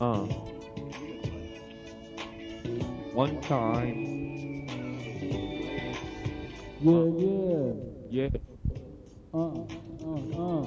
Uh. One time. Yeah, yeah. Yeah. Uh, uh, uh.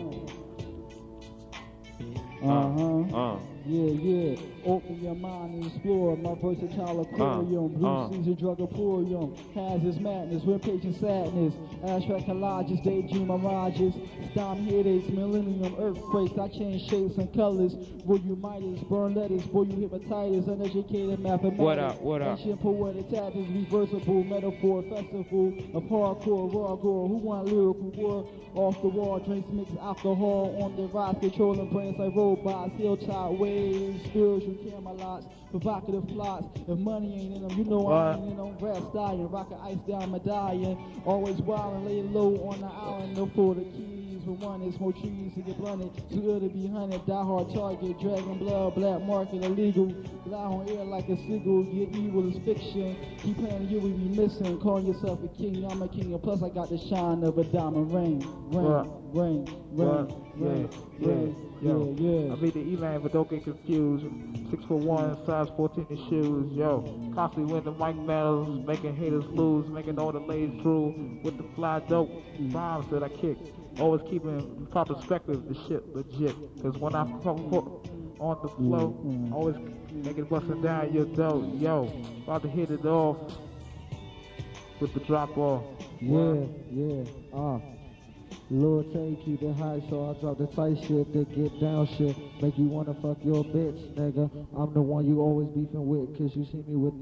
Uh. Uh-huh. Uh. Yeah, yeah. Open your mind and explore my versatile aquarium. Blue uh. season drug emporium. Has its madness, with patient sadness. Abstract collages, daydream mirages. Storm headaches, millennium earthquakes. I change shapes and colors. Boy, you Midas, burn letters. Boy, you hepatitis, uneducated mathematics. What up, what up? Ancient poetic tactics, reversible metaphor, festival of hardcore, raw gore. Who want lyrical war? Off the wall, drinks mix alcohol on the rise, controlling brains like robots, hilltop waves, spiritual Camelots, provocative plots. If money ain't in them, you know I What? ain't in them. Rap stallion, rocket ice down my medallion. Always wild and lay low on the island, no for the keys. For one, it's more trees to get blunted. Too ill to be hunted, die hard target, dragon blood, black market illegal. Fly on air like a seagull, get evil is fiction. Keep playing you, will be missing. Calling yourself a king, I'm a king, and plus I got the shine of a diamond ring. Ring? What? ring, Yeah, ring, yeah, yeah, yeah. I beat the E-Land, but don't get confused. Six foot one, size 14 in shoes, yo. Constantly win the mic battles, making haters lose, making all the ladies drool with the fly dope bombs that I kick. Always keeping proper perspective, the shit legit. Cause when I come on the flow, always make it busting down your dough, yo. About to hit it off with the drop off. Yeah, yeah, uh. Lord Tay you it high, so I drop the tight shit, the get down shit. Make you wanna fuck your bitch, nigga. I'm the one you always beefing with, cause you see me with